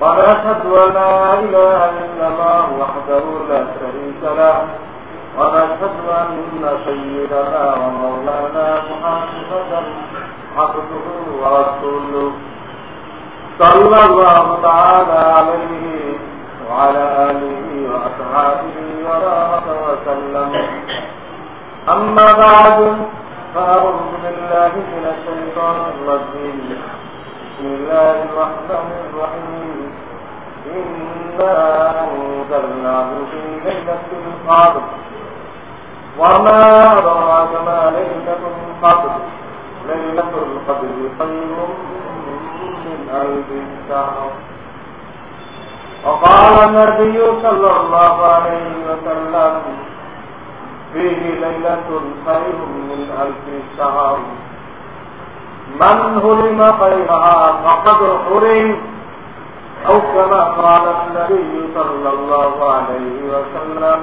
ونشهد أن لا إله إلا الله وحده لا شريك له. ونشهد أن سيدنا ومولانا محمدا عبده ورسوله. صلى الله تعالى عليه وعلى آله وأصحابه وبارك وسلم. أما بعد فأعوذ بالله من الشيطان الرجيم. بسم الله الرحمن الرحيم. إنا أنزلناه في ليلة القدر. وما أدراك ما ليلة القدر؟ ليلة القدر خير من ألف شهر. وقال النبي صلى الله عليه وسلم فيه ليلة خير من ألف شهر. من هرم خيرها فقد حرم أو كما قال النبي صلى الله عليه وسلم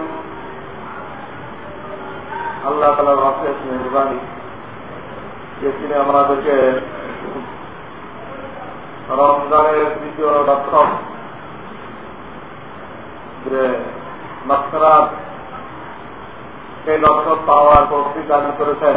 আল্লাহ তালার অশেষ মেহরবানি যে তিনি আমাদেরকে রমজানের দ্বিতীয় দশম যে মাসরাত সেই দর্শক পাওয়ার প্রস্তুতি দাবি করেছেন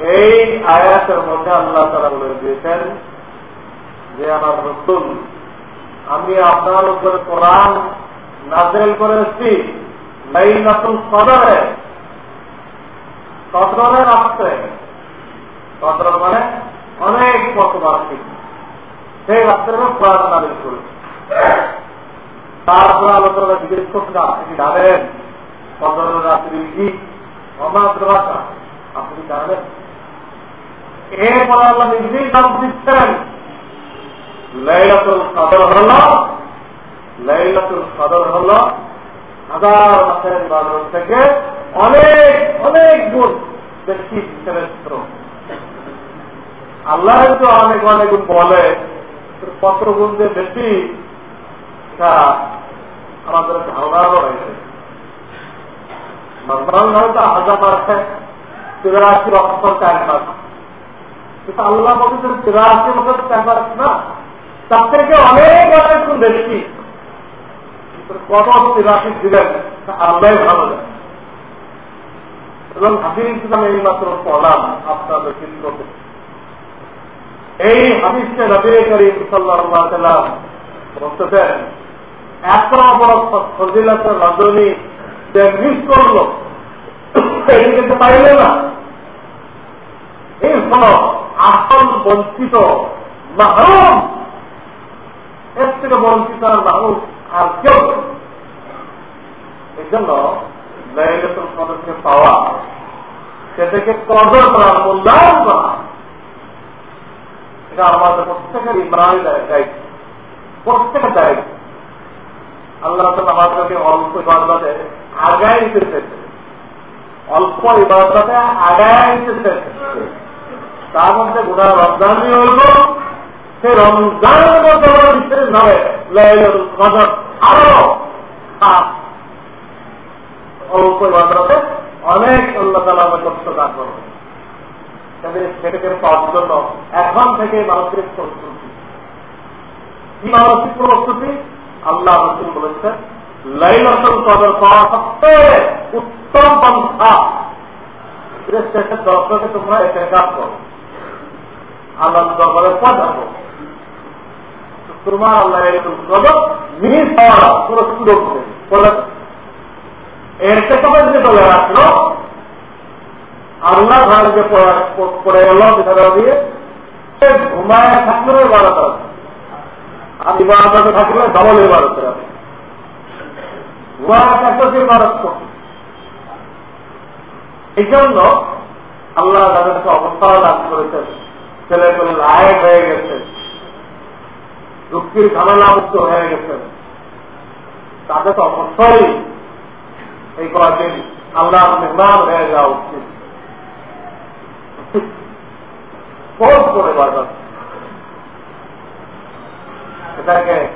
এই আয়াতের মধ্যে আল্লাহ তারা বলে দিয়েছেন যে আমার রসুল, আমি আপনার উপরে কোরআন নাজেল করে এসছি লাইলাতুল কদরে। কদরের রাত্রে কদর মানে অনেক বার্ষিক সেই রাত্রে কোরআন নাজিল করেছি। তারপরে আলোচনা জিজ্ঞেস করতে আপনি জানেন কদরের রাত্রি কি? ভাষা আপনি জানেন? এরপর আল্লাহ নিজেই নাম দিচ্ছেন। কদর হল, লাইলাতুল কদর হল হাজার মাসের ইবাদত থেকে অনেক অনেক গুণ বেশি শ্রেষ্ঠ আল্লাহ তো অনেক অনেক বলে কত গুণ যে বেশি তা আমাদের ধারণাও রয়েছে নর্মাল হয়তো হাজার মাসে তিরাশি বছর চার মাস কিন্তু আল্লাহ তার থেকে অনেক অনেক বেশি কত তিরাশি দিলেন আল্লাহ ভালো এবং হাজির ইসলাম এই মাত্র পড়লাম আপনাদের চিত্রকে এই হাদিসকে নবী করিম সাল্লাহ এত বড় ফজিলাতের যে মিস করল এদিকে পাইল না। এই হল আসল বঞ্চিত মাহরুম। এর থেকে বঞ্চিত আর মাহরুম আর কেউ এই জন্য লাইলাতুল কদরকে পাওয়া, সেটাকে কদর করা মূল্যায়ন করা, এটা আমাদের প্রত্যেকের ইমরানের দায়িত্ব। প্রত্যেকের দায়িত্ব। আল্লাহ আমাদেরকে অল্প ইবাদতে আগায় নিতে চেয়েছে অল্প ইবাদতে আগায় নিতে চেয়েছে তার মধ্যে গোটা রমজানই হইব সেই রমজানের মধ্যে কদর আরও অল্প অনেক আল্লাহ তালা আমার জন্য এখন থেকে মানসিক প্রস্তুতি। কি মানসিক প্রস্তুতি? আল্লাহ রসুল বলেছেন, লাইলাতুল কদর পাওয়া সবচেয়ে উত্তম পন্থা। দর্শকে তোমরা এখানে কাজ করো। আল্লাহ দরবারে পদার্থ তোমার আল্লাহ মিস পাওয়া কোন সুযোগ নেই। এর থেকে যে চলে আসলো আল্লাহ ঘরে যে পড়ে গেল বিধারা দিয়ে। সে ঘুমায় আর থাকলে এই জন্য আল্লাহ তাদেরকে অবস্থা দান করেছেন। ছেলে পেলে লায়ক হয়ে গেছে। দুঃখীর ঝামেলা মুক্ত হয়ে গেছে। তাদের তো অবশ্যই এই কয়েকদিন আল্লাহ নির্মাণ হয়ে যাওয়া উচিত। কোর্স করে বারবার এটাকে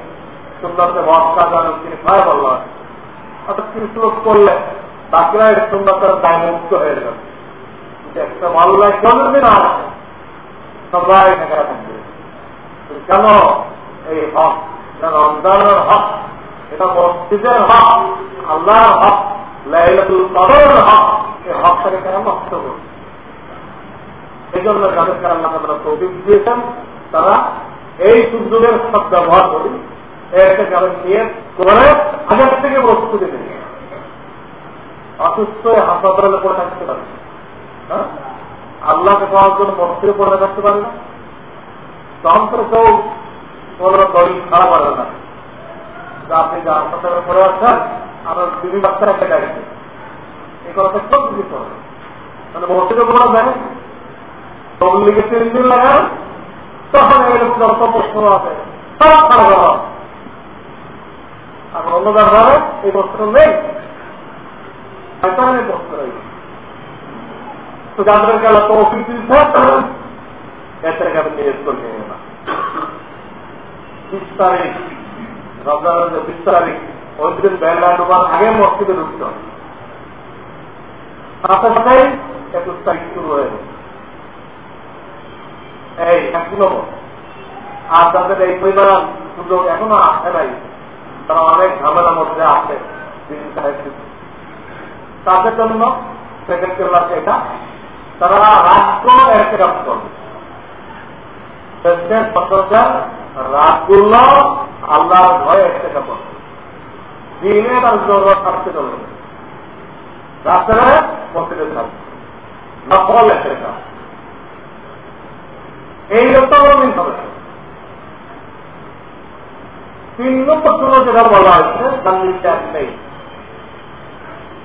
সুন্দরতে বস্তা জানেন তিনি ভয় বলল অর্থাৎ তিনি শ্লোক করলে বাকিরা সুন্দরতার দায় মুক্ত হয়ে যাবে। একটা মাল্লায় চলবে না। সবাই টাকা থাকবে কেন এই হক? রমজানের হক। এটা মসজিদের হক। আল্লাহর হক। লাইলাতুল কদরের হক। এই হকটাকে কেন নষ্ট করবে? এই জন্য যাদেরকে আল্লাহ তারা তৌফিক দিয়েছেন, তারা এই সুযোগের সব ব্যবহার করি এরকে যাদের নিয়ে করে আগের থেকে প্রস্তুতি নেই অসুস্থ হাসপাতালে পড়ে থাকতে পারে। হ্যাঁ? আল্লাহকে পাওয়ার জন্য মস্তিরে পড়ে থাকতে পারে না। তখন তো কেউ কোনো দড়ি খারাপ পারে না। আপনি যে হাসপাতালে পড়ে আসছেন আমার বিবি বাচ্চারা কেটে গেছে এই কথাটা কেউ কিছু করবে মানে মস্তিরে পড়া তবলিগে তিন দিন তখন যত প্রশ্ন আছে, সব খারাপ করা আর অন্য ব্যাপারে এই প্রশ্ন নেই। প্রশ্ন রয়েছে। তো যাদেরকে আল্লাহ তৌফিক দিচ্ছে এদেরকে আমি নিয়োগ করে নিয়ে না বিশ তারিখ রমজানের যে বিশ তারিখ তাদের এই পরিমাণ সুযোগ এখনও আসে নাই। তারা অনেক ঝামেলার মধ্যে আছে। তাদের জন্য সেকেন্ড এটা তারা একটা কাজ করবে রাতগুলো আল্লাহর একটা কাজ করবে দিনে তার জরুরত থাকতে চলবে রাত্রে মসজিদে থাকবে। নকল কাজ এই লোকটা হবে। তিন নম্বর যেটা বলা হয়েছে তার নেই।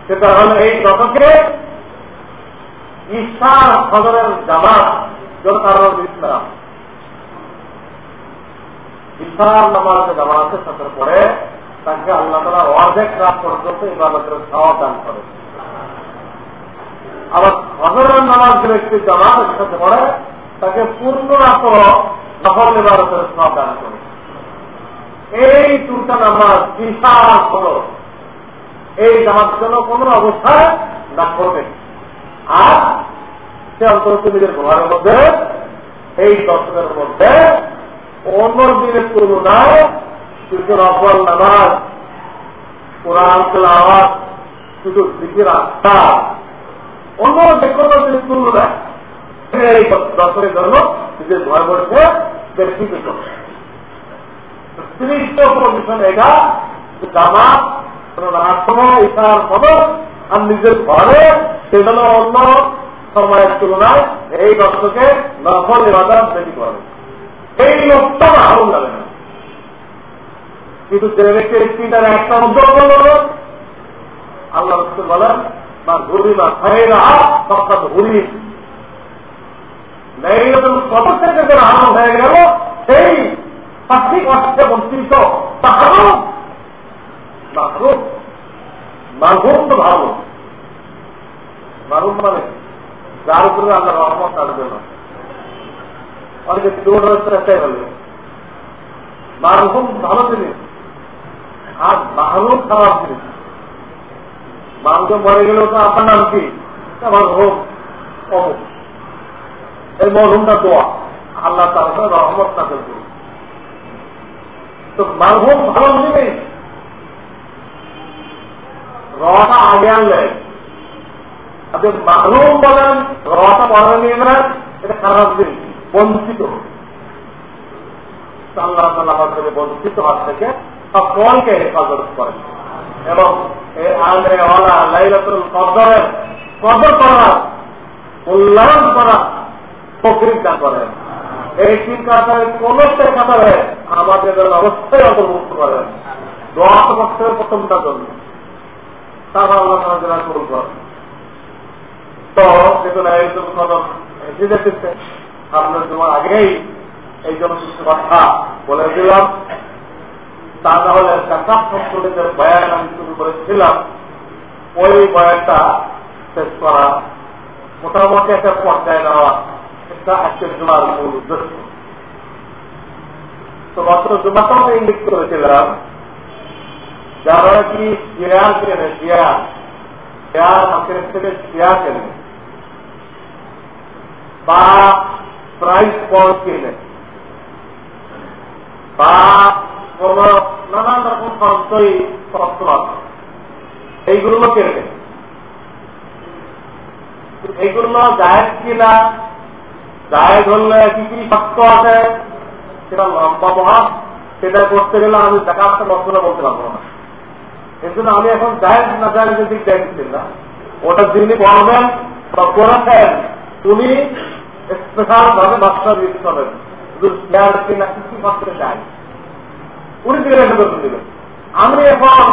সেটা হল এই দশকে ঈশার সদরের জামাত কারণ ইসলাম ঈশার নামাজে জামাতের সাথে পরে তাকে আল্লাহ তালা অর্ধেক রাত পর্যন্ত ইবাদতের খাওয়া দান করে। আবার সদরের নামাজ যে ব্যক্তি জামাতের সাথে পড়ে, তাকে পূর্ণ রাত নফল ইবাদতের খাওয়া দান করে। এই দুটা নামাজ বিশাল হল। এই জামাত যেন কোন অবস্থায় না করবে আর সে অন্তত নিজের ঘরের মধ্যে, এই দর্শকের মধ্যে অন্য দিনের তুলনায় কিছু নকল নামাজ, কোরআন আওয়াজ শুধু দিকের আস্থা অন্য যে কোনো জিনিস তুলনায় এই দর্শকের জন্য নিজের ঘর কিছু তৃতীয় প্রদূষণ এটা, জামাত রাষ্ট্র ইসার খবর আর নিজের ঘরে সেজন্য অন্য সময়ের তুলনায় এই দর্শকে নফল ইবাদত বেশি করে এই লোকটা আগুন লাগে না। কিন্তু যে ব্যক্তি একটা উদ্যোগ করল আল্লাহ রসুল বলেন বা ঘুরি বা খাইরা ঘুরি হয়ে গেল, সেই পার্থিক অর্থে বঞ্চিত মাহরুম তো ভালো মাহরুম মানে যার উপরে আল্লাহ রহমত আসবে না অনেকে দৌড় চেষ্টাই হলে মাহরুম ভালো জিনিস। আর মাহরুম খারাপ জিনিস। মাহরুম মরে গেলেও তো আপনার নাম কি? আমার হোক অমুক। এই মরহুমটা দোয়া। আল্লাহ তার রহমত না করবে তো মারহুম ভালো জিনিস। রটা আগে আনলে। আপনি মাহরুম বলেন রটা বড় নিয়ে নেন এটা খারাপ জিনিস বঞ্চিত। আল্লাহ তাল্লাহ বঞ্চিত হাত থেকে সকলকে হেফাজত করেন। এবং এই আলমে ওয়ালা লাইলাতুল কদরের কদর করার মূল্যায়ন করা প্রক্রিয়া করেন। এই কাতারে কোন কাতারে আমাদের অবস্থায় অন্তর্ভুক্ত করেন। দশ বছরের প্রথমটা জন্য। তারপর বয়ান আমি শুরু করেছিলাম। ওই বয়ানটা শেষ করা মোটামুটি একটা পর্যায়ে নেওয়া এটা আজকের জুমার মূল উদ্দেশ্য। তো গত জুমাটাও ইঙ্গিত করেছিলাম যারা কি শেয়ার কেনে থেকে কেনে বা প্রাইস কেনে বা কোন নানান রকম সঞ্চয়ী তত্ত্ব আছে। এইগুলো কেনে এইগুলো জায়গ কিনা জায়গ হলে কি কি শক্ত আছে, সেটা লম্বা মহা সেটা করতে গেলে আমি দেখাতে বক্তব্য বলতে পারব না। এর জন্য আমি এখন জায়গ না জায়গের দিক দেখছি না? ওটা যিনি বলবেন বা করেছেন, উনি স্পেশাল ভাবে বাচ্চা দিতে হবেন শুধু শেয়ার কিনা কি কি মাত্রে চাই উনি জিজ্ঞাসা করতে আমি এখন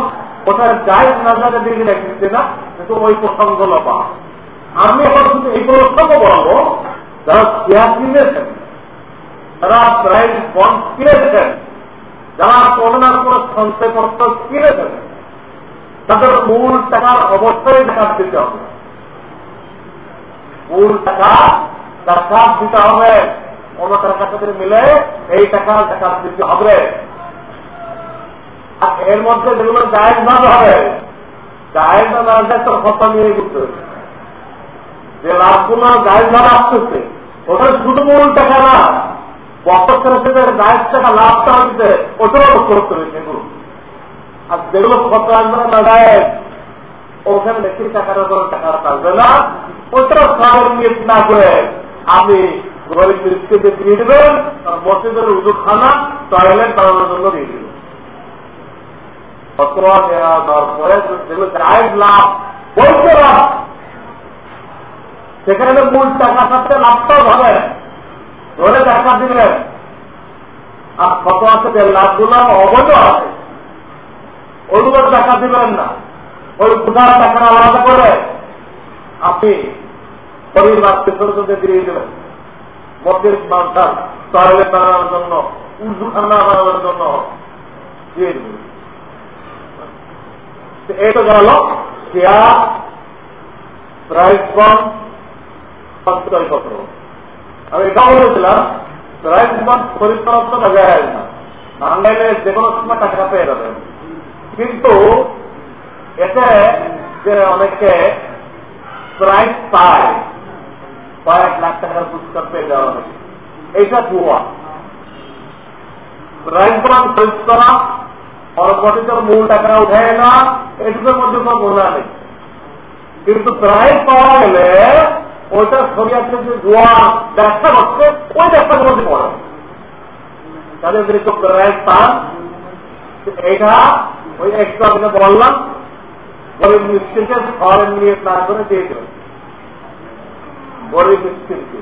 ওটার যাই নাজারে দিকে দেখছি না, কিন্তু ওই প্রসঙ্গ লবা আমি এখন শুধু এই প্রসঙ্গ বলব, যারা শেয়ার কিনেছেন যারা প্রাইজ বন্ড কিনেছেন যারা কোনো না কোনো সঞ্চয়পত্র কিনেছেন তাদের মূল টাকার অবশ্যই জাকাত দিতে হবে। মূল টাকা জাকাত দিতে হবে। অন্য টাকার সাথে মিলে এই টাকা জাকাত দিতে হবে। আর এর মধ্যে যেগুলো জায়েজ না হবে, জায়েজ না না তো কথা নিয়ে করতে যে লাভগুলো জায়েজ না আসতেছে ওটা শুধু মূল টাকা না, বছর থেকে জায়েজ টাকা লাভটা হচ্ছে ওটাও করতে হবে। সেগুলো আর যেগুলো ওখানে টাকার উপর থাকবে না। ওটা না করে আপনি গরিব দিয়ে দেবেন আর মসজিদের খানা টয়লেট বানানোর জন্য দিয়ে দেবেন সেখানে মূল টাকা থাকতে লাভটাও হবে। ধরে টাকা দিলেন। আর ফতোয়া থেকে লাভগুলো? অবৈধ আছে। ওগুলো টাকা দিবেন না। ওই কোথাও টাকা আলাদা করে। আপনি পরিবার পেছনে দিয়ে দেবেন মদের বান্ধার টয়লেট বানানোর জন্য উর্দু খানা বানানোর জন্য দিয়ে দেবেন এটা গেল। সঞ্চয়পত্র আমি এটা বলেছিলাম যে কোনো সময় টাকা পেয়ে যাবেন কিন্তু এতে যে অনেকে প্রাইস পায়, কয়েক লাখ টাকার পুরস্কার পেয়ে যাওয়া হবে এইটা ভুয়া। বন্ড খরিদ করা, পরবর্তীতে মূল টাকা উঠে না এটুকুর মধ্যে কোনো গোনা নেই। কিন্তু প্রাইস পাওয়া গেলে ওইটা শরিয়াতে যে জোয়া ব্যবসা করছে, ওই ব্যবসার মধ্যে পড়ে তাদের প্রাইস পান এটা ওই একটু আপনাকে বললাম গরিব মিস্ত্রিকে ফরেন নিয়ে না করে দিয়ে দেবেন গরিব মিস্ত্রিকে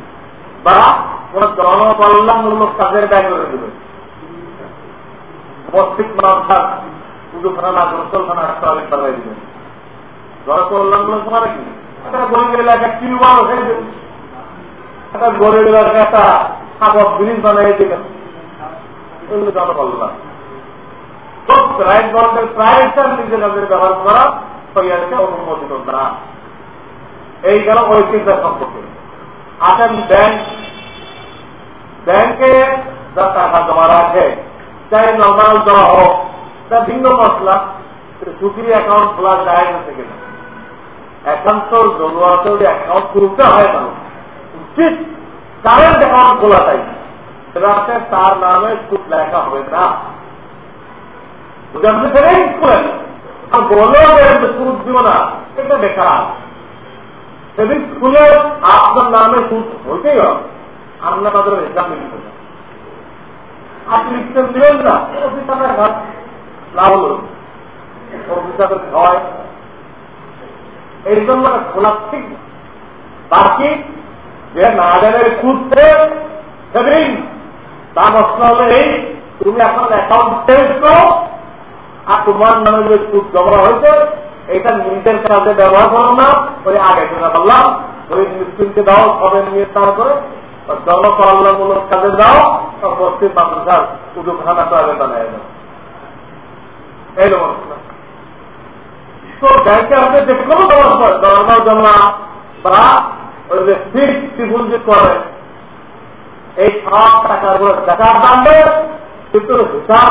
বা কোন জনকল্যাণমূলক কাজের ব্যয় করে দেবেন মসজিদ মাথা পুজোখানা না গোসলখানা টয়লেট বানাই দিবেন জনকল্যাণমূলক মানে কি? একটা গরিব এলাকা টিউবওয়েল হয়ে দেবে একটা গরিব এলাকা একটা কাগজ ব্রিজ বানাই দেবেন। জনকল্যাণ। ভিন্ন মশলা অ্যাকাউন্ট খোলা যায় না থেকে না এখন তো অ্যাকাউন্ট খুলতে হয় না। উচিত কারেন্ট অ্যাকাউন্ট খোলা চাই সেটাতে তার নামে সুদ লেখা হবে না। যদি আপনি সেটাই করেন বলেও সুদ দিব না, এটা বেকার। সেদিন খুলে আপনার নামে সুদ হইতেই হবে। তাদের আপনি লিখতে দিবেন না, অফিসারের ভয়। এই জন্য খোলা ঠিক বাকি যে নাগালের খুঁজছে সেদিন প্রশ্ন হলো তুমি এখন অ্যাকাউন্ট চেঞ্জ করো আর তোমার নামে যে সুদ জমা হয়েছে। এটা নিজের কাজে ব্যবহার করো না। ওই আগে যেটা বললাম, ওই মিস্ত্রিকে দাও সবে নিয়ে তার করে জনকল্যাণমূলক কাজে দাও পশ্চিম মাদ্রাসার উদুখানা বানায় এই তো ব্যাংকে আপনি যে কোনো জমা জমা ওই এই দাম কিন্তু হিসাব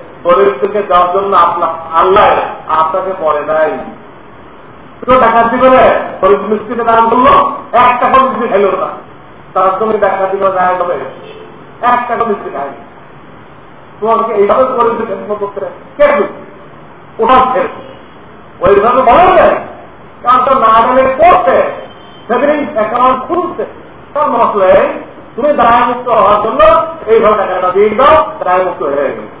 গরিবদেরকে দেওয়ার জন্য আপনার আল্লাহ আপনাকে পরে নাই। ডাকাতি করে গরিব মিস্ত্রিকে দান করল এক টাকা মিস্ত্রি খেল না। তার সঙ্গে ডাকাতি করে এক টাকা মিস্ত্রি তোমাকে এইভাবে করতে কে ওটা ওইভাবে বলা যায় কারণ তো না গেলে করছে অ্যাকাউন্ট খুলছে। তার তুমি দায় মুক্ত হওয়ার জন্য এইভাবে টাকাটা দিয়ে দাও দায় মুক্ত হয়ে গেল।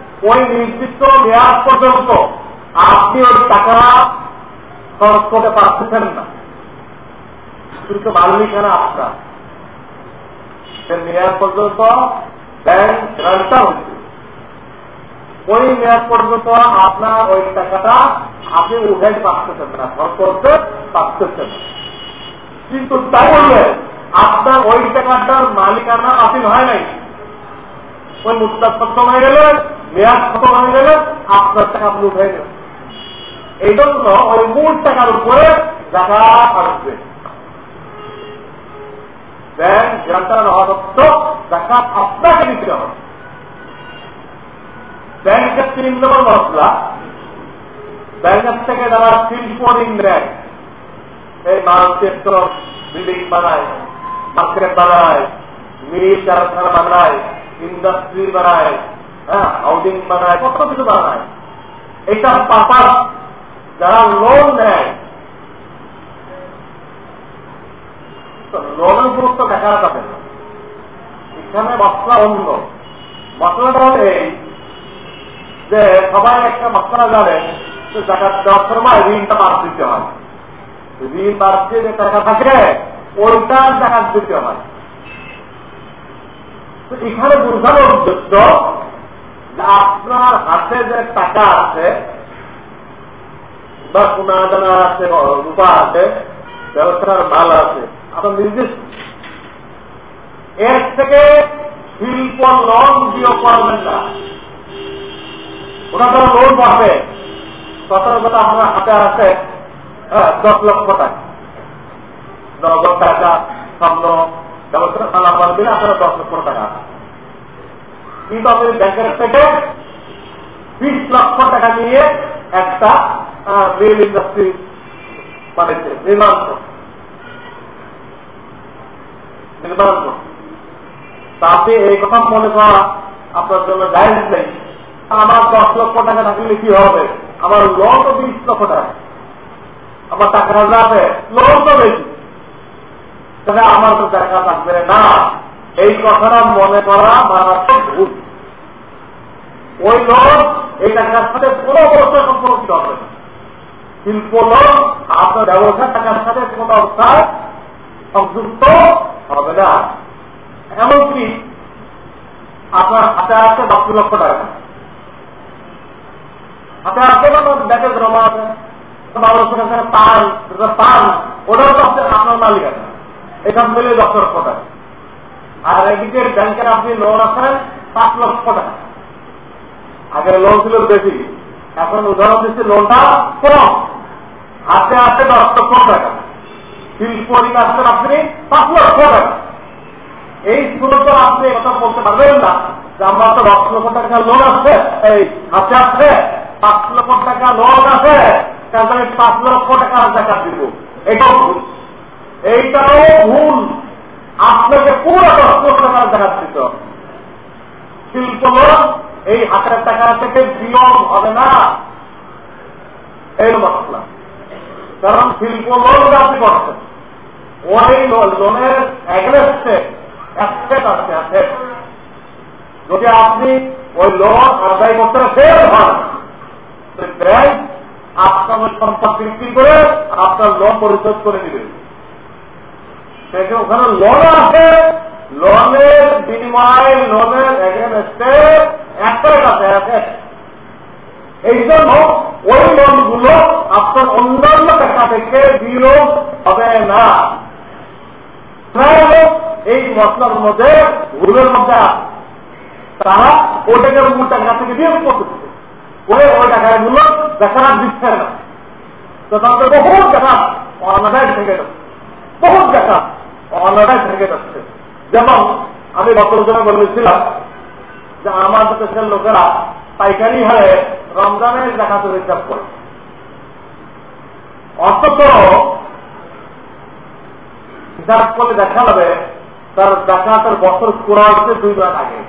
ওই নির্দিষ্ট মেয়াদ পর্যন্ত আপনি ওই টাকা খরচ করতে পারতেছেন না। কিন্তু মালিকানা আপনার। মেয়াদ পর্যন্ত ব্যাংক গ্রান্টটা হচ্ছে। ওই মেয়াদ পর্যন্ত আপনার ওই টাকাটা আপনি উঠাইতে পারতেছেন না, খরচ করতে পারতেছেন কিন্তু তাই বললে আপনার ওই টাকাটার মালিকানা আপনি হয় নাই। ওই মুস্তাদ খতম হয়ে গেলে। মেয়াদ খতম হয়ে গেলে, আপনার টাকা আপনি উঠে গেলেন এই জন্য ওই মূল টাকার উপরে আসবে। ব্যাংক গ্রান্টার হওয়া আপনাকে দিতে হবে। ব্যাংকের তিন নম্বর মশলা। ব্যাংকের থেকে যারা শিল্পরিং ব্যাংক এই মানচিত্র বিল্ডিং বানায় মার্কেট বানায়, মিল কারখানা বানায় ইন্ডাস্ট্রি বানায় হ্যাঁ বানায় কত কিছু বানায় এটা পাপার, যারা লোন নেয়। লোনের গুরুত্ব দেখা যাবে এখানে মশলা অন্য। মশলাটা হলে যে সবাই একটা মশলা জানে যে দেওয়ার সময় ঋণটা বাদ দিতে হয়। ঋণ বাদ দিয়ে যে টাকা থাকে, ওইটা টাকা দিতে হয়। এখানে বোঝানোর উদ্দেশ্য আপনার হাতে যে টাকা আছে, বা সোনা দানা আছে রূপা আছে, ব্যবসার মাল আছে আপনার নির্দিষ্ট। এর থেকে শিল্প লোন দিয়ে করবেন না। ওরা তারা লোন পাবে সতেরো কথা আপনার হাতে আছে দশ লক্ষ টাকা। নগদ টাকা, স্বপ্ন ব্যবস্থা দিলে আপনারা দশ লক্ষ টাকা আছে। আপনি ব্যাংকের থেকে বিশ লক্ষ টাকা নিয়ে একটা রেল ইন্ডাস্ট্রি বানিয়েছে নির্মাণ নির্মাণ তাতে এই কথা মনে করা আপনার জন্য নেই। আমার দশ লক্ষ টাকা থাকলে কি হবে? আমার লোন তো বিশ লক্ষ টাকা। আমার টাকা আছে লোন তো বেশি তাহলে আমার তো থাকবে না। এই কথাটা মনে করা মারাত্মক ভুল। ওই লোন এই টাকার সাথে কোন অবস্থায় সম্পর্কিত হবে না। শিল্প লোন আপনার ব্যবসার টাকার সাথে কোন অবস্থায় সংযুক্ত হবে না। এমনকি আপনার হাতে আছে দশ লক্ষ টাকা। হাতে আছে না ব্যাংকে জমা আছে? পান পান, ওটাও তো আপনার মালিক আছে। এখান থেকে দশ লক্ষ টাকা। আর এদিকে ব্যাংকের আপনি লোন আছেন, পাঁচ লক্ষ টাকা। আগে লোন ছিল বেশি। এখন উদাহরণ দিচ্ছে লোনটা কম। হাতে হাতে দশ লক্ষ টাকা। শিল্প আসছেন আপনি পাঁচ লক্ষ টাকা। এই সুরত আপনি কথা বলতে পারবেন না যে আমরা তো দশ লক্ষ টাকা লোন আছে, এই হাতে আছে, পাঁচ লক্ষ টাকা লোন আছে তাহলে আমি পাঁচ লক্ষ টাকা টাকা দিব। এটাও ভুল। এইটাও ভুল। আপনাকে পুরো দশ লক্ষ টাকা টাকা দিত শিল্প লোন এই হাতের টাকা থেকে বিয়োগ হবে না। এই মশলা কারণ শিল্প লোন আপনি করছেন ওই লোনের যদি আপনি ওই লোন আদায় করতে ফের হন ব্যাংক আপনার সম্পদ বিক্রি করে আপনার লোন পরিশোধ করে দিবে। ওখানে লোন আছে। লোনের বিনিময়ে লোনের এই জন্য ওই লোনগুলো আপনার অন্যান্য টাকা থেকে বিনিয়োগ হবে না। এই মশলার মধ্যে ভুলের মধ্যে তারা ওটাকে মূল টাকা থেকে বিয়োগ করতেছে ওই ওই টাকাগুলো দেখা দিচ্ছে না। তো তাদের বহু টাকা অনাদায় থেকে যাচ্ছে। বহু টাকা অনাদায় থেকে যাচ্ছে। যেমন আমি বছর বলেছিলাম যে আমাদের দেশের লোকেরা পাইকারি হারে রমজানের দেখাতে হিসাব করে। অথচ হিসাব করলে দেখা যাবে তার ডাকাতের বছর পুরা হচ্ছে দুই মাস আগে।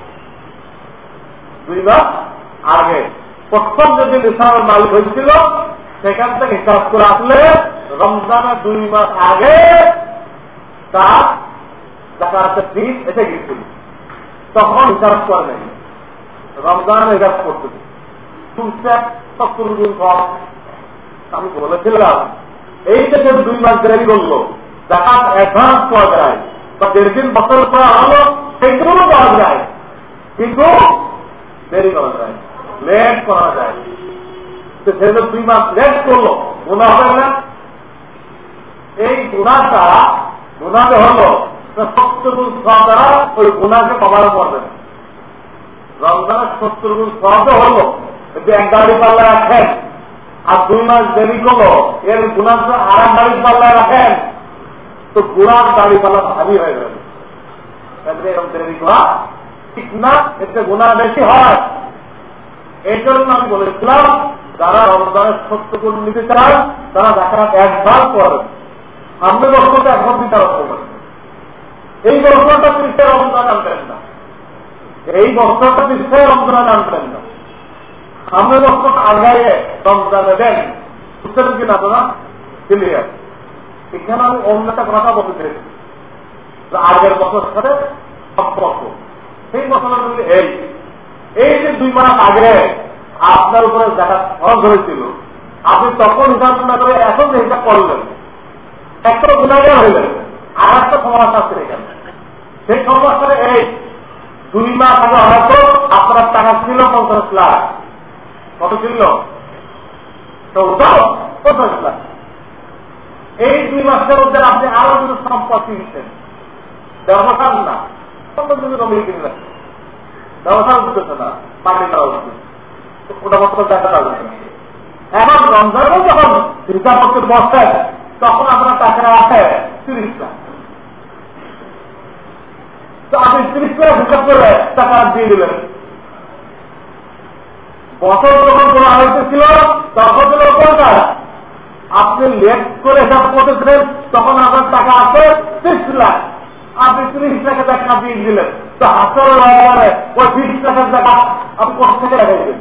দুই মাস আগে। প্রথম যদি নিশানের মালিক হয়েছিল, সেখান থেকে হিসাব করে আসলে রমজানের দুই মাস আগে তার ডাকাতের দিন এসে গেছিল তখন হিসাব করে নেই। রমজান হিসাব করতে আমি বলেছিলাম এই থেকে দুই মাস দেরি করল ডাকাত অ্যাডভান্স পাওয়া যায়, বা দেড় দিন বছর করা হলো, সেগুলো পাওয়া যায়। কিন্তু দেরি করা যায় লেট করা যায়। তো দুই মাস লেট করল গুণা হবে না? এই গুণাটা গুণাতে হলো সব দ্বারা ওই গুণাকে কমানো করবে না। রমজানের সত্তর গুণ সব হলো। এক গাড়ি পাল্লা রাখেন। আর দুই মাস দেরি করল, এর গুণাকে আরাম গাড়ি পাল্লা রাখেন। তো গুড়ার দাড়ি পালা ভারী হয়ে যাবে ঠিক না, এতে গুণা বেশি হয়। এই জন্য আমি বলেছিলাম, যারা রমজানের সত্য গুণ নিতে চান তারা দেখা একবার করেন সামনে এখন করবেন এই বছরটা পৃষ্ঠে রমজান আনবেন না। এই বছরটা পৃষ্ঠে রমজান আনবেন না। সামনে বছরটা আগাইয়ে রমজানে দেন। বুঝতে তো না ক্লিয়ার এখানে আমি অন্য একটা কথা বলতে চাইছি আগের বছর সাথে সম্পর্ক। সেই মশলাগুলি এই। এই যে দুই মাস আগে আপনার উপরে দেখা খরচ হয়েছিল আপনি তখন হিসাব না করে এখন যে হিসাব করলেন, একটা গুণাগার হইলেন আর একটা সমস্যা আছে এখানে। সেই সমস্যাটা এই। দুই মাস আগে হয়তো আপনার টাকা ছিল পঞ্চাশ লাখ কত ছিল পঞ্চাশ লাখ এই দুই মাসের মধ্যে আপনি আরও কিছু সম্পত্তি দিচ্ছেন। ব্যবসা না ব্যবসা উঠতেছে না পানি করা উঠছে ওটা মাত্র দেখা যাবে। এখন রমজানও যখন তখন আপনার টাকা আছে তিরিশ লাখ। আপনি তিরিশ দিলেন। লেট করে হিসাব করতেছিলেন, তখন আপনার টাকা আছে তিরিশ লাখ। আপনি তিরিশ লাখের টাকা দিয়ে দিলেন। তো হাসর ওই বিশ লাখের টাকা আপনি কোথা থেকে রেখে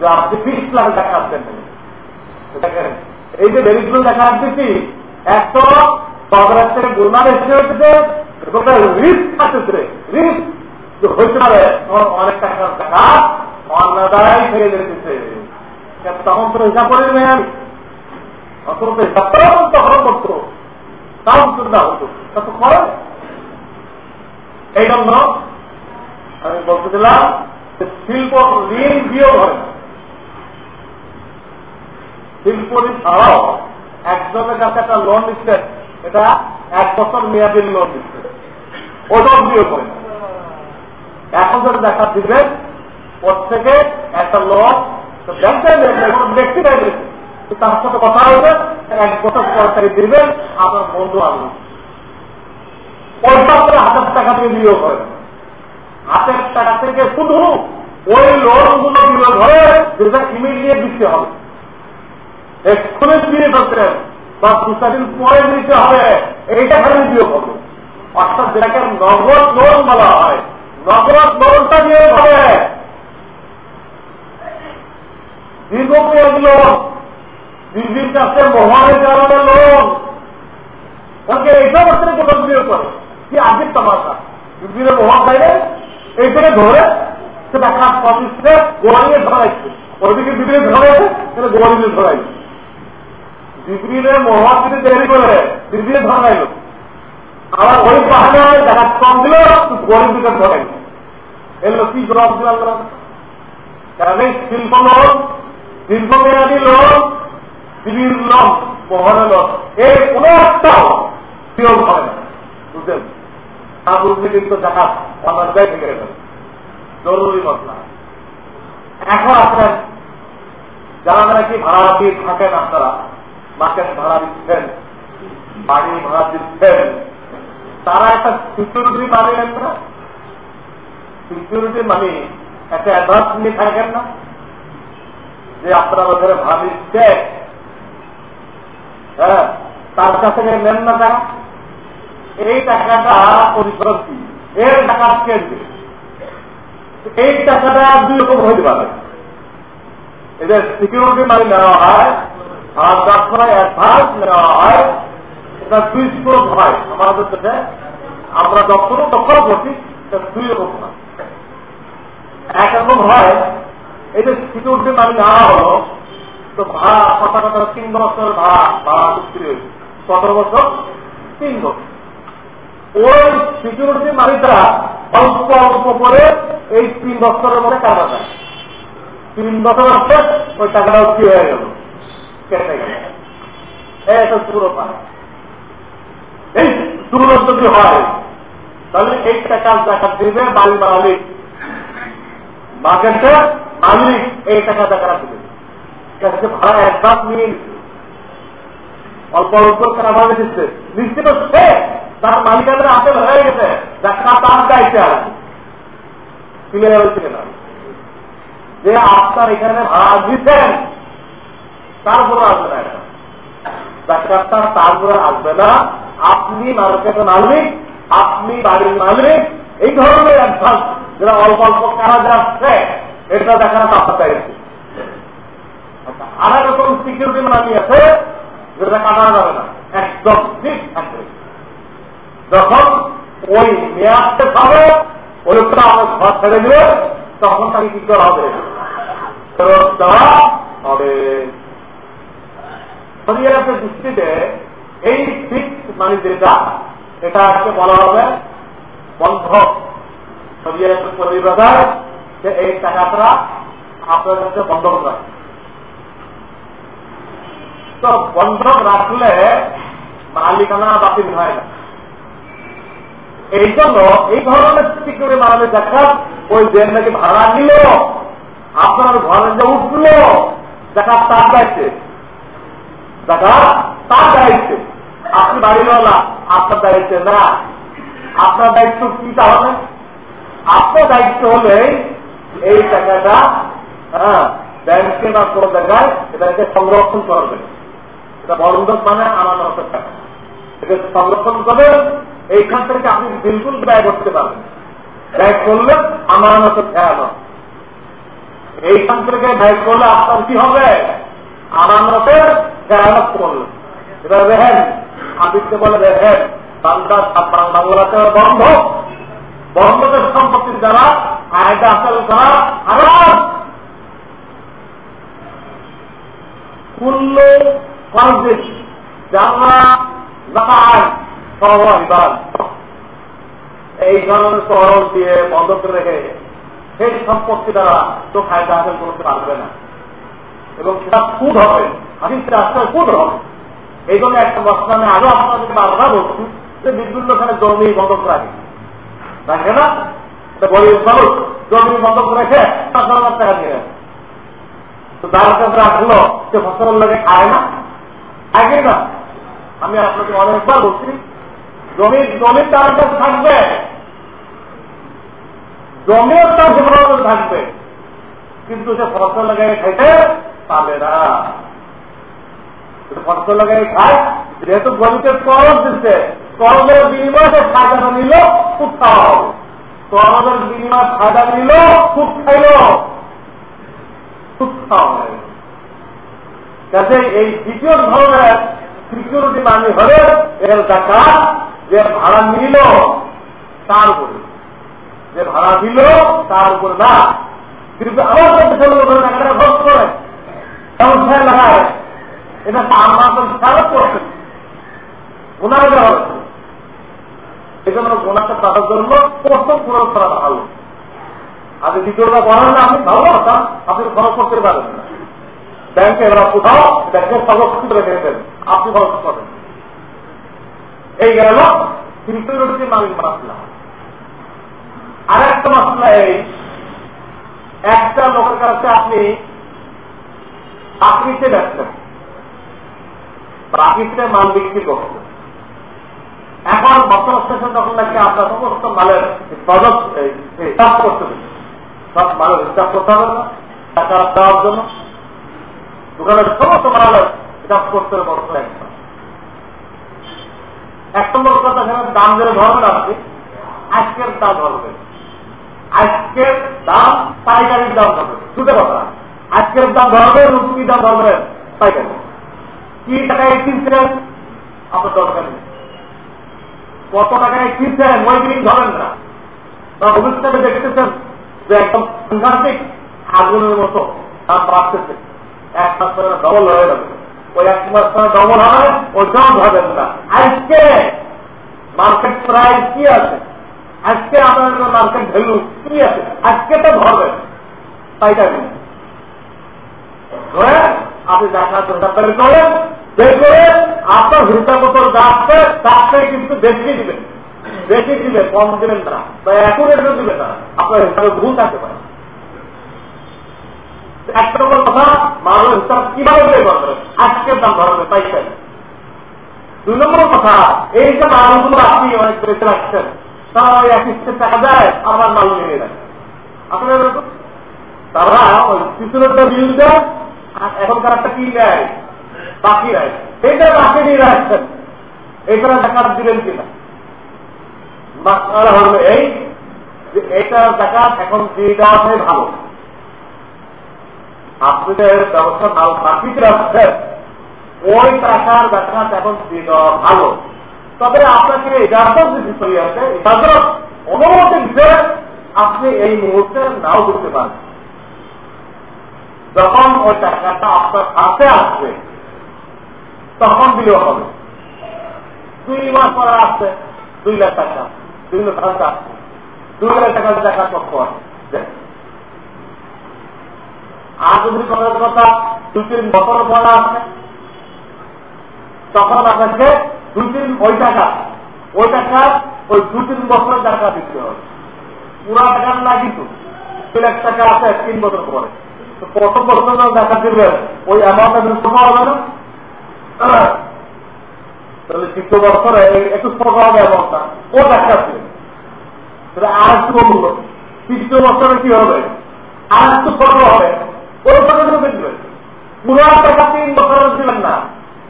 যে আপনি বিশ লাখ টাকা আসছেন এই যে বেরিগুলো দেখা আসতেছি একশো হিসাব করে নেই আমি। তখন তা শিল্প ঋণ বিয়োগ হয় বিপরীত ছাড়াও একজনের কাছে একটা লোন দিচ্ছে এটা এক বছর মেয়াদির লোন দিচ্ছে। ওটাও বিয়ে করে। এখন যদি দেখা দিবেন ওর থেকে একটা লোন ব্যক্তি তার সাথে কথা হবে, এক বছর সরকারি দিবেন, আপনার বন্ধু আনবেন ওইটা হাজার টাকা দিয়ে বিনিয়োগ করে হাতের টাকা থেকে শুধু ওই লোনগুলো বিনিয়োগ হবে যেটা ইমিডিয়েট দিতে হবে। এক্ষুনি দিয়ে ফেলছেন বা চারদিন পরে দিতে হবে, এইটা খালি বিয়োগ হবে। অর্থাৎ যেটাকে নগদ লোন বলা হয়। নগদ লোনটা দিয়ে হবে। দীর্ঘমেয়াদ লোন দিদির কাছে মহানের কারণে লোন। কারণ এইটা বছরে কোথাও বিয়োগ করে। কি আগের তামাশা দিদির মহান খাইলে এই থেকে ধরে সে টাকা পঁচিশে গোয়ালিয়ে ধরাইছে। ওইদিকে দিদিরে ধরাইছে সেটা গোয়ালিয়ে ধরাইছে। দিদিরে মহান যদি তৈরি করে দিদিরে ধরাইল আবার ওই পাহাড়ে দেখা কম দিল গরিব দিকে ধরাইল এগুলো কি জবাব দিল আল্লাহ কারণ শিল্প লোন দীর্ঘমেয়াদী লোন দিদির লোন মহানের লোন এই কোন একটা বিয়োগ হয় না। বুঝলেন? তা বুঝলে কিন্তু জাকাত আমার ব্যয় থেকে জরুরি মশলা। এখন আসেন, যারা নাকি ভাড়া দিয়ে থাকেন আপনারা মার্কেট ভাড়া দিচ্ছেন, বাড়ি ভাড়া দিচ্ছেন। তারা একটা সিকিউরিটি মানি না? সিকিউরিটি মানি একটা অ্যাডভান্স নিয়ে থাকেন না? যে আপনারা ওখানে ভাড়া দিচ্ছে। হ্যাঁ তার কাছে নেন না তারা। এই টাকাটা পরিশ্রম কি? এর টাকা কে দিবে? এই টাকাটা দুই রকম হইতে পারে। এদের সিকিউরিটি মানি নেওয়া হয় আর তারপরে অ্যাডভান্স নেওয়া হয়, এটা দুই স্রোত হয়। আমাদের দেশে আমরা যখন তখন করছি দুই রকম হয়। একরকম হয়, এই যে সিকিউরিটি মানি নেওয়া হলো, তো ভাড়া, কথা কথা তিন বছর ভাড়া ভাড়া সতেরো বছর, তিন বছর। ওই সিকিউরিটি মালিকরা অল্প অল্প করে এই তিন বছরের মধ্যে টাকা দেয়। তিন বছর আসছে, ওই টাকাটাও কি হয়ে গেল। যদি হয়। তাহলে এই টাকা টাকা দিবে বাড়ি মালিক মার্কেটে মালিক এই টাকা টাকা দিবে ভাড়া অ্যাডভান্স নিয়ে অল্প অল্প টাকা ভাবে দিচ্ছে। নিশ্চিত সে, তার মালিকাদের আপেল হয়ে গেছে। দেখা তার দায়িত্বে আছে ক্লিয়ার হয়েছিল না যে আপনার এখানে ভাড়া দিচ্ছেন তারপরে আসবে না এটা ডাক্তার তারপরে আসবে না। আপনি মার্কেটের মালিক, আপনি বাড়ির মালিক, এই ধরনের অ্যাডভান্স যেটা অল্প অল্প কারা যাচ্ছে এটা দেখানো আপনার দায়িত্ব আর রকম সিকিউরিটি মানি আছে, যেটা কাটা যাবে না। একদম ঠিক থাকবে যখন ওই মেয়াদটা খাবে ওই লোকটা আমার ঘর ছেড়ে দিলে তখন তাকে কি করা হবে? ফেরত দেওয়া হবে। শরীরের দৃষ্টিতে এই ফিক্স মানে যেটা এটা আজকে বলা হবে বন্ধক শরীরের পরিবেশায় যে এই টাকাটা আপনার কাছে বন্ধক রাখে তো বন্ধক রাখলে মালিকানা বাতিল হয় না। এই জন্য এই ধরনের সিকিউরিটি মারালে দেখা, ওই দেন নাকি ভাড়া নিল, আপনার ঘরে যে উঠল, দেখা তার দায়িত্বে। তার দায়িত্বে। আপনি বাড়িওয়ালা, আপনার দায়িত্বে না। আপনার দায়িত্ব কি তাহলে? আপনার দায়িত্ব হলে এই টাকাটা হ্যাঁ ব্যাংকে বা কোনো জায়গায় এটাকে সংরক্ষণ করবে এটা বন্ধক মানে আমার টাকা। এটা সংরক্ষণ করবেন এইখান থেকে আপনি বিলকুল ব্যয় করতে পারবেন। ব্যয় করলে আমার মতো খেয়াল এইখান থেকে ব্যয় করলে আপনার কি হবে? আমার মতে খেয়াল করলেন এবার আদিত্য বলে, দেখেন বাংলা বন্ধ। বন্ধকের সম্পত্তির দ্বারা আয়টা করা আরাম এই ধরনের দিয়ে বন্ধ করে রেখে সেই সম্পত্তি দ্বারা তো ফায়দা হাসিল করতে পারবে না। এবং সেটা সুদ হবে। হাদিসটা আসতে কোন হবে। এই জন্য একটা মশলা আমি আরও আপনাদেরকে বারবার বলছি যে বিভিন্ন ওখানে জমি বন্ধক রাখে। রাখে না? গরিব মানুষ জমি বন্ধক রেখে পাঁচ হাজার টাকা দিয়ে তো যার কাছে রাখল সে ফসলের লাগে খায় না। আগে না। আমি আপনাকে অনেকবার বলছি, জমি, জমির তার থাকবে। জমিও তার থাকবে। কিন্তু সে ফসল লাগাই খাইতে পাবে না। যেহেতু করজ দিচ্ছে সে নিল, খুব খাওয়া ফায়দা নিল, খুব খাইল। খুব খাওয়া এই দ্বিতীয় ধরনের সিকিউরিটি মানি হলে এর টাকা যে ভাড়া নিল, তার উপরে। যে ভাড়া দিল, তার উপরে না। কিন্তু আমার করে ব্যবসায় লাগায় এটা আমার খেয়াল করছে ওনার হবে। এই জন্য গোনাটা করার জন্য প্রথম খরচ করা ভালো। আপনি এই গেল সিকিউরিটি মালিক মাসলা আর একটা মাসলা এই, একটা লোকের কাছে আপনি চাকরিতে ব্যস্তেন প্রাকৃতিক মাল বিক্রি করছেন এখন বর্তমান স্টেশন যখন নাকি আপনার সমস্ত মালের হিসাব করতে হবে, সব মালের হিসাব করতে হবে না, টাকা দেওয়ার জন্য। দোকানের সমস্ত মালের হিসাব করতে হবে একটা এক নম্বর কথা সেখানে দাম যেটা ধরবেন আপনি, আজকের দাম ধরবেন। আজকের দাম পাইকারির দাম ধরবেন। দুটো কথা। আজকের দাম ধরবেন রুটি দাম ধরবেন পাইকারি কি টাকায় কিনছিলেন আপনার দরকার নেই। কত টাকায় কিনছেন ওই দিন ধরেন না। বা ভবিষ্যতে দেখতেছেন যে একদম সাংঘাতিক আগুনের মতো দাম বাড়তেছে। এক মাস পরে ডবল হয়ে যাবে ওই এক মাস পরে ডবল হবে ওইটাও ধরবেন না। আজকে মার্কেট প্রাইস কি আছে? আজকে আপনার মার্কেট ভ্যালু কি আছে? আজকে তো ধরবেন পাইকারি ধরে আপনি দেখা বের করেন। বের আপনার হিসাব মতো গাছকে তার থেকে কিন্তু বেশি দিবেন। বেশি দিবে কম দিবেন না। বা অ্যাকুরেটও দিবে না। আপনার হিসাবে ভুল থাকতে পারে। এক কথা মানুষ হিসাব কীভাবে বের করবেন আজকের দাম ধরবে পাইকারি দুই নম্বর কথা, এই যে মালগুলো আপনি অনেক বেশি রাখছেন তারা ওই এক স্টেপ টাকা দেয় আমার মাল নিয়ে নেয়। আপনার তারা ওই দেয় এখনকার একটা কি নেয়? বাকি নেয়। এইটা বাকি নিয়ে রাখছেন দিলেন কিনা? হলো এই যে এটা এখন দিয়ে ভালো। ব্যবস্থা বাকিতে রাখছেন ওই টাকার এখন দিয়ে দেওয়া ভালো। তবে আপনাকে চলে অনুমতি দিতে আপনি এই মুহূর্তে নাও করতে পারেন। যখন ওই টাকাটা আপনার হাতে আসবে, তখন দিলেও হবে। দুই মাস পরে আসছে দুই লাখ টাকা, দুই লাখ টাকা আসছে দুই লাখ টাকা টাকা পক্ষ আছে আর যদি করার কথা দুই তিন বছর পরে আসছে তখন আপনাকে দুই তিন ওই টাকা ওই টাকা ওই দু তিন বছরের টাকা দিতে হবে। পুরা টাকা না কিন্তু দুই লাখ টাকা আছে তিন বছর পরে। তো প্রথম বছর দেখা দিবেন ওই তাহলে তৃতীয় বছরে একটু স্পষ্ট হবে ও টাকা ছিল তাহলে আর একটু কমল তৃতীয় বছরে কি হবে? আর একটু স্পষ্ট হবে। ওই টাকা দেখবেন পুরো টাকা তিন বছর দিবেন না।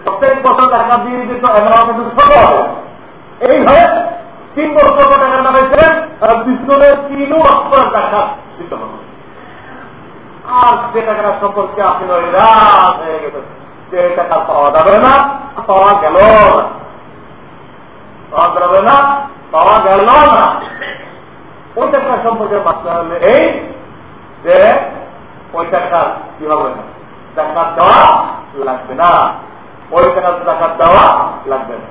প্রত্যেক বছর টাকা দিয়ে দিত অ্যামাউন্ট ছোট হবে। এইভাবে তিন বছর টাকা নামাইছিলেন তারা পিছনে তিনও বছর টাকা আর যে টাকাটা সম্পর্কে আপনি হয়ে গেছে যে টাকা পাওয়া যাবে না, পাওয়া গেল না। পাওয়া না, পাওয়া গেল না। ওই টাকা সম্পর্কে বাচ্চা হলে এই যে ওই টাকা কি হবে না টাকা দেওয়া লাগবে না। ওই টাকা টাকা দেওয়া লাগবে না।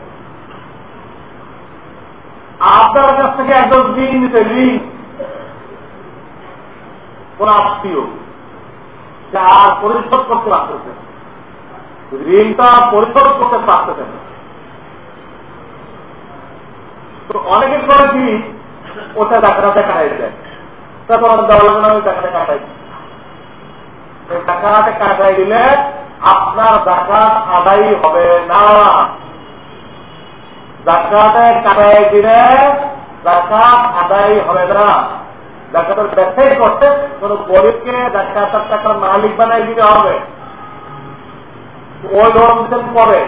আপনার কাছ থেকে একজন ঋণ নিতে ঋণ। কোন আত্মীয় আর পরিশোধ করতে পারতেছে ঋণটা পরিশোধ করতে পারতেছেন তো করে কি ওটা ডাকাতে কাটাই দেয় তারপর দেওয়া লাগবে না ওই ডাকাতে কাটাই ডাকাতে কাটাই দিলে আপনার ডাকাত আদায় হবে না। ডাকাতে কাটাই দিলে ডাকাত আদায় হবে না। ডাকাতের ব্যবসায়ী করতে কোন গরিবকে ডাকাতার টাকার মালিক বানাই দিতে হবে। ওই লোন দিচ্ছেন পরে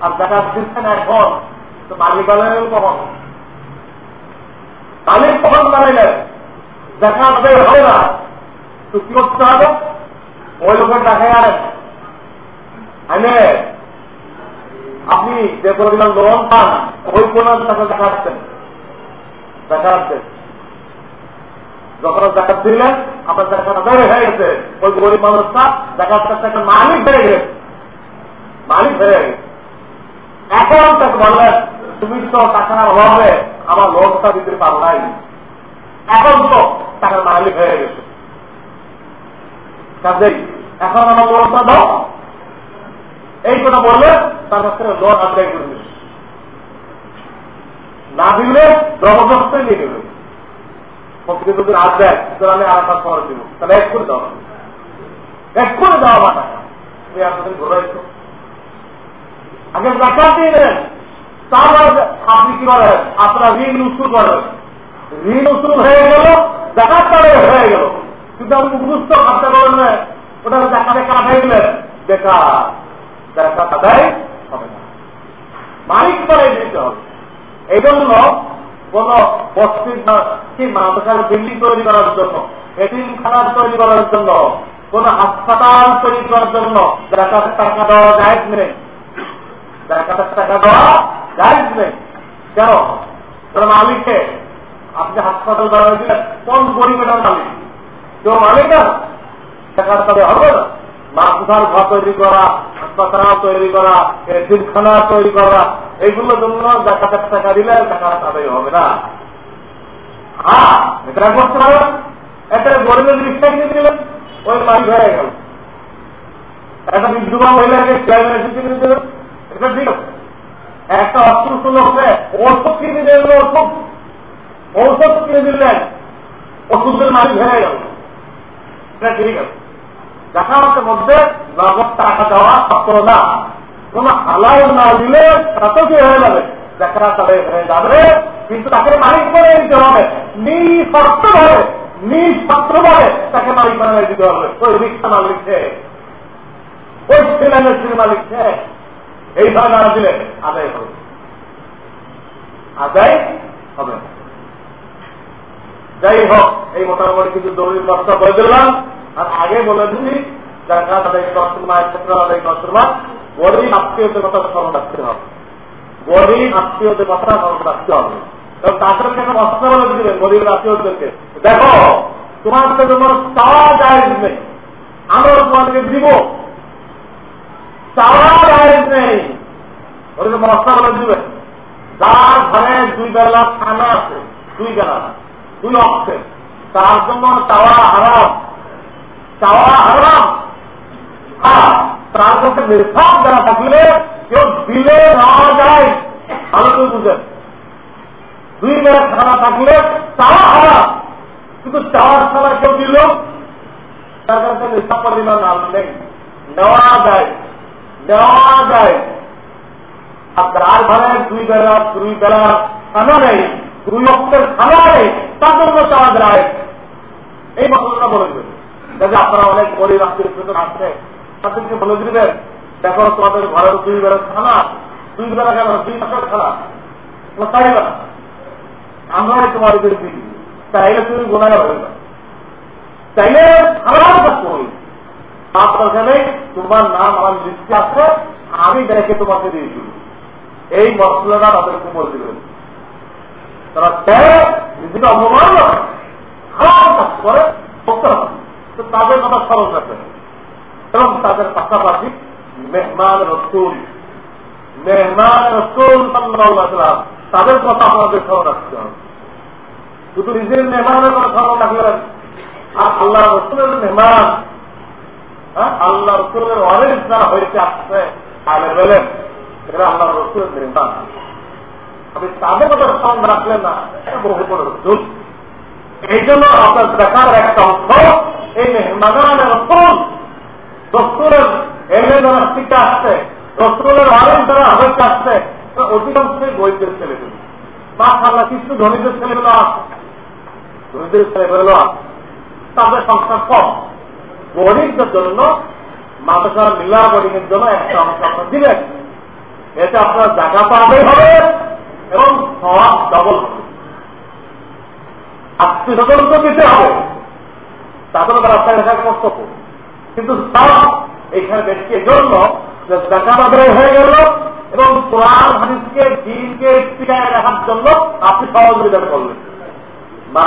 আর ডাকাত দিচ্ছেন এখন, তো মালিক বানালেন কখন? মালিক কখন বানাইলেন? দেখা আদায় হবে না। তো কি করতে হবে? ওই লোকের টাকায় আনেন আনে আপনি যে পরিমাণ লোন পান, ওই পরিমাণ টাকা দেখাচ্ছেন দেখাচ্ছেন যখন জাকাত দিলেন, আপনার জাকাত আদায় হয়ে গেছে। ওই গরিব মানুষটা জাকাত টাকা মালিক হয়ে গেছে। মালিক হয়ে গেছে। এখন তাকে বললেন তুমি তো টাকার অভাবে আমার লোনটা দিতে পারো নাই। এখন তো টাকার মালিক হয়ে গেছে। কাজেই, এখন আমার লোনটা দাও। এই কথা বললে তার কাছ থেকে লোন আদায় করবে না দিলে জবরদস্ত নিয়ে নেবে। প্রকৃতি যদি হাত দেয় তাহলে আমি আর একটা শহর দিব তাহলে এক করে দেওয়া এক করে দেওয়া আমার টাকা তুমি আপনাদের ঘোরাইছো আগে জাকাত দিয়ে দেন। তারপর আপনি কি করেন আপনার ঋণ উসুল করেন ঋণ উসুল হয়ে গেল, জাকাত তারে হয়ে গেল। কিন্তু আপনি উপযুক্ত খরচা করেন ওটা জাকাতে কাটাই দিলেন বেকার। জাকাত আদায় হবে না। মালিক করে দিতে হবে। এই জন্য কোন বস্তির কি মাদ্রাসার বিল্ডিং তৈরি করার জন্য এটিম খানার তৈরি করার জন্য, কোন হাসপাতাল তৈরি করার জন্য, যারা কাছে টাকা দেওয়া যায় নেই? যারা কাছে টাকা দেওয়া যায় নেই? কেন? তারা মালিককে আপনি হাসপাতাল দেওয়া দিলেন কোন গরিবের মালিক? কেউ মালিক না। টাকার তবে হবে না। মাদ্রাসার ঘর তৈরি করা, হাসপাতাল তৈরি করা এটিমখানা তৈরি করা এইগুলোর জন্য জাকাতের টাকা দিলে টাকা আদায় হবে না। হ্যাঁ এটা করতে পারবেন একটা গরিবের রিক্সা কিনে দিলেন, ওই মালিক হয়ে গেল। একটা মহিলাকে চেয়ারম্যান কিনে দিলেন, এটা একটা অসুস্থ লোককে ওষুধ কিনে দিলেন ওষুধ ঔষধ কিনে দিলেন ওষুধের মালিক হয়ে গেল। এটা ঠিক আছে। জাকাতের মধ্যে নগদ টাকা দেওয়া সত্য না। কোন হালাল না দিলে তাতে কি হয়ে যাবে? জাকাত তাদের হয়ে যাবে, কিন্তু তাকে মালিক করে দিতে হবে। নিঃশর্ত ভাবে নিঃশর্ত ভাবে তাকে মালিক বানিয়ে দিতে হবে। ওই রিক্সা মালিক ওই সিনেমের মালিক সে। এইভাবে না দিলে আদায় হবে। আদায় হবে। যাই হোক, এই মোটামুটি কিছু দলিল কথা বলে দিলাম। আর আগে বলে দিচ্ছি জায়গা আদায় কষ্টমা ক্ষেত্র আদায় কষ্টমা গরিব আত্মীয়দের কথা স্মরণ রাখতে হবে। গরিব আত্মীয়দের কথা স্মরণ রাখতে হবে। তাদের কেন অস্ত্র দিবেন গরিব আত্মীয়দেরকে। দেখো, তোমার তো তোমার চাওয়া যায় নেই। আমরা তোমাদেরকে দিব। চাওয়া নেই। দিবেন যার ঘরে দুই বেলা খানা আছে, দুই বেলা দুই অক্ষে, তার জন্য চাওয়া হারাম। চাওয়া হারাম। তার কাছে নির্ভর যারা থাকলে কেউ দিলে নেওয়া যায় ভালো করে বুঝেন দুই বেলা খানা থাকলে চাওয়া হারাম কিন্তু চাওয়ার সময় কেউ দিল, তার কাছে নিঃশ্বাস পরিমাণ নেই। নেওয়া যায়। নেওয়া যায়। আর যার ঘরে দুই বেলা দুই বেলা খানা নেই। দুই অক্ষের খানা নেই। তার জন্য চাওয়া যায় এই মশলাটা বলে দেবেন যাতে আপনারা অনেক গরিব আত্মীয় আসছে তাদেরকে বলে দিবেন দেখো, তোমাদের ঘরের দুই বেলা খানা, দুই বেলা কেন? দুই মাসের খানা। তোমার চাইবে না আমরা তোমাদের দিই। চাইলে তুমি গোনায় হবে না চাইলে খারাপ করতে হবে আপনার এখানে তোমার নাম আমার লিস্টে আছে, আমি দেখে তোমাকে দিয়ে দিব এই মশলাটা তাদেরকে বলে দিবেন তারা নিজেকে অপমান করে তাদের কথা স্মরণ রাখবেন এবং তাদের পাশাপাশি মেহমান রসুল মেহমান রসুল সাল্লাম তাদের কথা আপনাদের স্মরণ রাখতে হবে। শুধু নিজের মেহমানের কথা স্মরণ রাখলেন আর আল্লাহ রসুলের মেহমান হ্যাঁ আল্লাহ রসুলের অনেক যারা হয়েছে আসছে আলে বেলেন, এরা আল্লাহ রসুলের নির্মাণ আপনি তাদের কথা সঙ্গে রাখলেন না বহু বড় যুগ এই জন্য আপনার দেখার একটা অংশ, এই মেহমানের রসুল রসুলের এলে যারা শিক্ষা আসছে রসুলের অনেক যারা হয়েছে আসছে অধিকাংশই বইদের ছেলেগুলো খাল্লা কিছু ধনীদের ছেলেগুলো আছে। ধনীদের ছেলেগুলো আছে। তাদের সংখ্যা কম। গরিবদের জন্য মাদ্রাসার মিলা বোর্ডিংয়ের জন্য একটা অংশ আপনার দিলেন এতে আপনার জায়গা পাবে হবে এবং সব ডবল হবে। আত্মীয় স্বজন তো দিতে হবে। তাদের রাস্তায় দেখার কর্তব্য কিন্তু তাও এইখানে ব্যক্তি জন্য হয়ে গেল এবং কোরআন হাদিসকে দিনকে টিকায় রাখার জন্য আপনি সহযোগিতা করলেন। মানে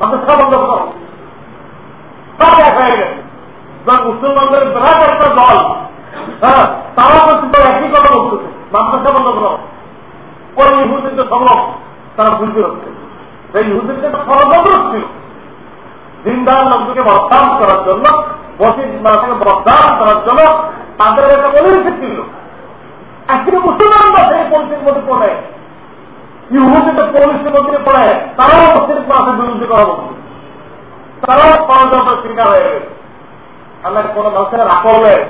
বন্ধ সব মুসলমানদের একটা দল। হ্যাঁ একই কথা বলতেছে। মাদ্রাসা বন্ধ করো। ওই ইহুদিদের সমক তারা বুঝতে হচ্ছে। এই ইহুদিদের ষড়যন্ত্র ছিল। জিন্দার লোককে বরদান করার জন্য, মসজিদ মানুষকে বরদান করার জন্য তাদের একটা পরিস্থিতি ছিল। আজকে মুসলমানরা সেই পরিস্থিতির মধ্যে পড়ে। ইহুদিদের পরিস্থিতির মধ্যে পড়ে, তারাও মসজিদ মানুষের বিরুদ্ধে করা বলছে তারাও ষড়যন্ত্র শিকার হয়ে গেছে। কোন মানুষের করবে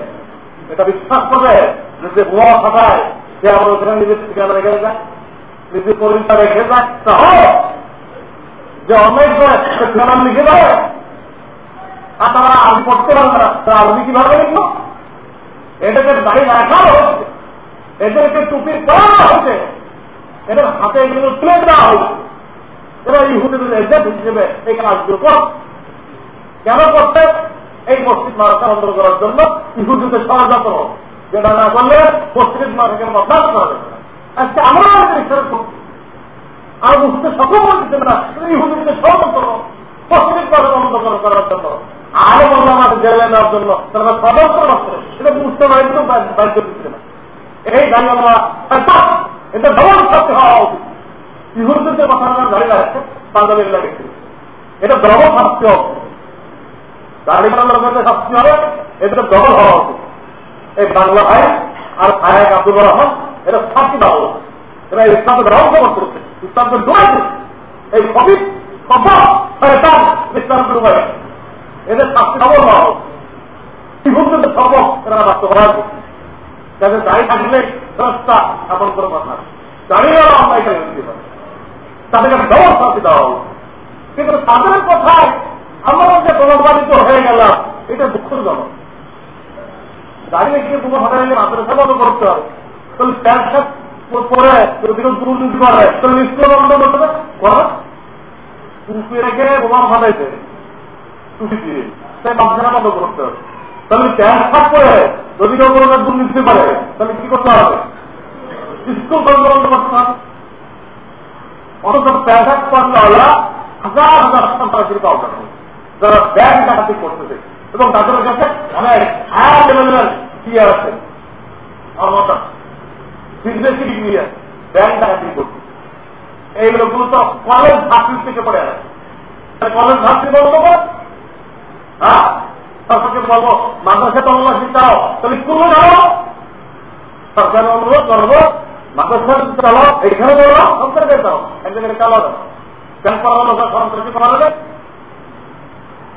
এটা বিশ্বাস করবে যে বোমা ফাটায় সে আমার ওখানে নিজের ঠিকানা রেখে যায় নিজের পরিচয় রেখে যায় তাহলে যে অনেক ঠিকানা লিখে দেয় আর তারা আলু পড়তে পারবে না। তারা আলু কীভাবে লিখলো এটাকে দাঁড়িয়ে রাখা হচ্ছে। এদেরকে টুপি পড়ানো হচ্ছে, এদের হাতে এগুলো তুলে দেওয়া হচ্ছে এরা ইহুদিদের এজেন্ট হিসেবে এই কাজগুলো কর। কেন করছে? এই মসজিদ মারাটা বন্ধ করার জন্য ইহুদিদের ষড়যন্ত্র যেটা না করলে মসজিদ মারাকে বদলাম করা যাবে আজকে আমরা বিশ্বাস করছি আর বুঝতে সক্ষম হচ্ছে না ইহুদিদের ষড়যন্ত্র মসজিদ মারা বন্ধ করার জন্য। আরও বললাম আমাদের জেলে নেওয়ার জন্য তারা ষড়যন্ত্র মাত্র এটা বুঝতে তো বাধ্য দিচ্ছে না। এই আমরা এটা ডবল শাস্তি হওয়া উচিত। ইহুদিদের কথা দাঁড়িয়ে রাখছে পাঞ্জাবের ব্যক্তি এটা ডবল শাস্তি দাড়ি বাংলার মধ্যে শাস্তি হবে, এটা ডবল হওয়া উচিত। এই বাংলা ভাই আর ভাইক আব্দুল রহমান এটা দেওয়া উচিত এরা ইসলামকে ধ্বংস করতে ইসলামকে ডুবাই এই কবি এরা করছে। দাঁড়িয়েও আমরা তাদের কথায় আমরা যে প্রভাবিত হয়ে গেলাম, এটা দুঃখজনক। দাঁড়িয়ে গিয়ে কোনো হঠাৎ মাদ্রাসা বন্ধ করতে হবে তাহলে শার্ট পরে যদি দুর্নীতি করে তাহলে স্কুল বন্ধ করতে হবে করে। টুপি রেখে বোমা ফাটাইছে টুপি দিয়ে তাই মাদ্রাসা বন্ধ করতে হবে। তাহলে শার্ট পরে যদি কেউ কোনো দুর্নীতি করে তাহলে কি করতে হবে? স্কুল বন্ধ বন্ধ করতে হবে। অথচ হলো হাজার হাজার পাওয়া যারা ব্যাংক ডাকাতি করতেছে এবং তাদের কাছে অনেক হায়ার লেভেলের ক্রিয়া আছে। ক্ষমতা বিদেশি ডিগ্রি আছে ব্যাংক ডাকাতি করছে এই তো কলেজ ছাত্রী থেকে পড়ে আছে কলেজ ছাত্রী বলব হ্যাঁ? সরকারকে বলব, মাদ্রাসা তল্লাশি চাও তাহলে স্কুলে যাও সরকার অনুরোধ করব মাদ্রাসা চালাও এখানে বলো সরকারকে যাও এক জায়গায় চালাও কেন করানো সরকারকে করা যাবে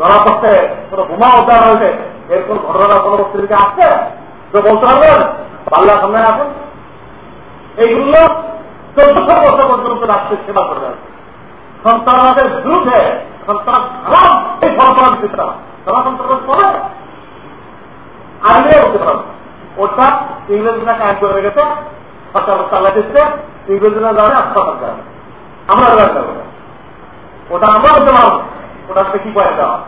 ধরা পড়তে কোন বোমা উদ্ধার হয়েছে এর কোন ঘটনা কোন পত্রিকা আসছে? তো বলতে পারবেন? পাল্লা সামনে আসুন। এইগুলো চোদ্দশো বছর পর্যন্ত রাষ্ট্রের সেবা করে আছে সন্তানদের বিরুদ্ধে সন্তান খারাপ এই সরকার সন্তান করে? আগে বলতে পারবে ইংরেজরা কাজ করে সরকার দিচ্ছে ইংরেজরা আপনার জানে আমরা ওটা আমরা জমা ওটাকে কি করে দেওয়া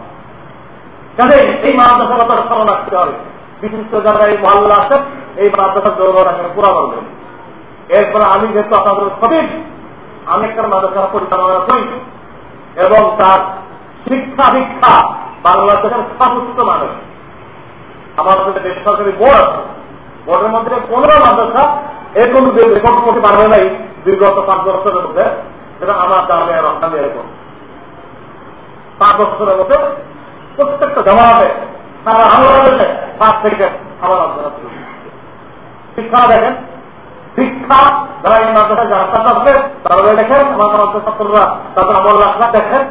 কাজে এই মাদ্রাসার কথা স্মরণ রাখতে হবে। বিশিষ্ট জায়গায় মহল্লা আছে, এই জোর রাখেন পুরা বলবেন এরপরে আমি যেহেতু আপনাদের সঠিক আমি একটা মাদ্রাসা পরিচালনা করি এবং তার শিক্ষা দীক্ষা বাংলাদেশের সর্বোচ্চ মানুষ আমাদের বেসরকারি বোর্ড আছে। বোর্ডের মধ্যে পনেরো মাদ্রাসা এরকম রেকর্ড করতে পারবে নাই বিগত পাঁচ বছরের মধ্যে। সেটা আমার জানে রপ্তানি এরকম পাঁচ বছরের মধ্যে প্রত্যেকটা জমাতে সারা বাংলাদেশে পাঁচ থেকে আমার শিক্ষা দেখেন। শিক্ষা যারা এই মাদ্রাসায় যারা আসবে তারা দেখেন, আমার ছাত্ররা, তাদের আমল রাখা দেখেন।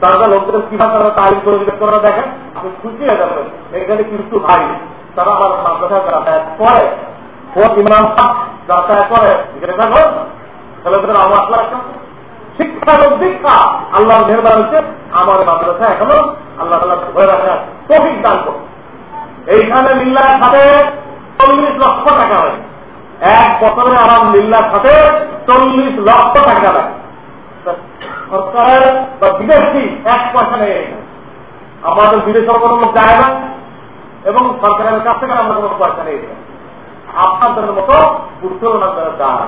তারা লোকদের কীভাবে তারা তালিম পরিবেশ করা দেখেন। আপনি খুশি হয়ে যাবেন এখানে কিন্তু ভাই, তারা আমার মাদ্রাসায় যাতায়াত করে। ইমরান যাতায়াত করে। দেখো, ছেলেদের আমার রাখেন শিক্ষা দীক্ষা। আল্লাহ মেহরবান হচ্ছে আমার মাদ্রাসা এখনও আল্লাহ ধরে রাখা, তফিক দান করো এইখানে মিল্লার সাথে চল্লিশ লক্ষ টাকা হয়। এক বছরে আমার মিল্লার সাথে চল্লিশ লক্ষ টাকা লাগে সরকারের বা বিদেশি এক পয়সা নেই আমাদের বিদেশের কোনো লোক যায় না এবং সরকারের কাছ থেকে আমরা কোনো পয়সা নেই আপনাদের মতো উত্তরণাদের দান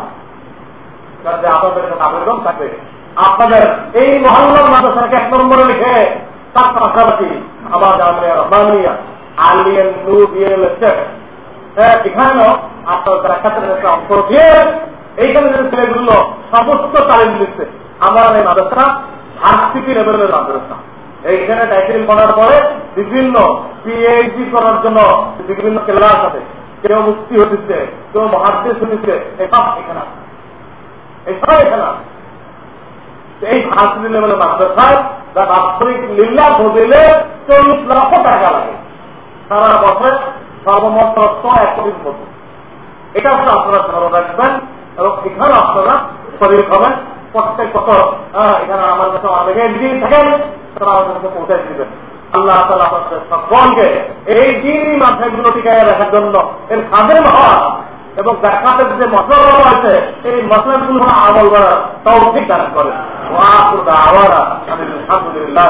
যাতে আপনাদের আবেদন থাকবে। আপনাদের এই মহল্লার মাদ্রাসাকে এক নম্বরে লিখে তার পাশাপাশি এইখানে করার পরে বিভিন্ন পিএইচডি করার জন্য বিভিন্ন ক্লাস আছে। কেউ মুক্তি হচ্ছে কেউ মহাদেশ হচ্ছে এসব এখানে এসব এখানে এই ভার্সিটি লেভেলের মাদ্রাসায় যা বাৎসরিক লীলা বদলে চল্লিশ লক্ষ টাকা লাগে। সারা বছরে সর্বমোট এক কোটির মতো এটা হচ্ছে আপনারা স্মরণ রাখবেন এবং এখানে আপনারা শরীর হবেন প্রত্যেক কত এখানে আমার কাছে অনেক দিন থাকেন, তারা আমাদের কাছে পৌঁছে দিবেন। আল্লাহ তালা আপনাদের সকলকে এই দিনই মাধ্যমগুলো টিকায় রাখার জন্য। এর খাদেম হওয়া এবং জাকাতের যে মশলা রয়েছে এই মশলাগুলো আমল করার তৌফিক দান করে। আলহামদুলিল্লাহ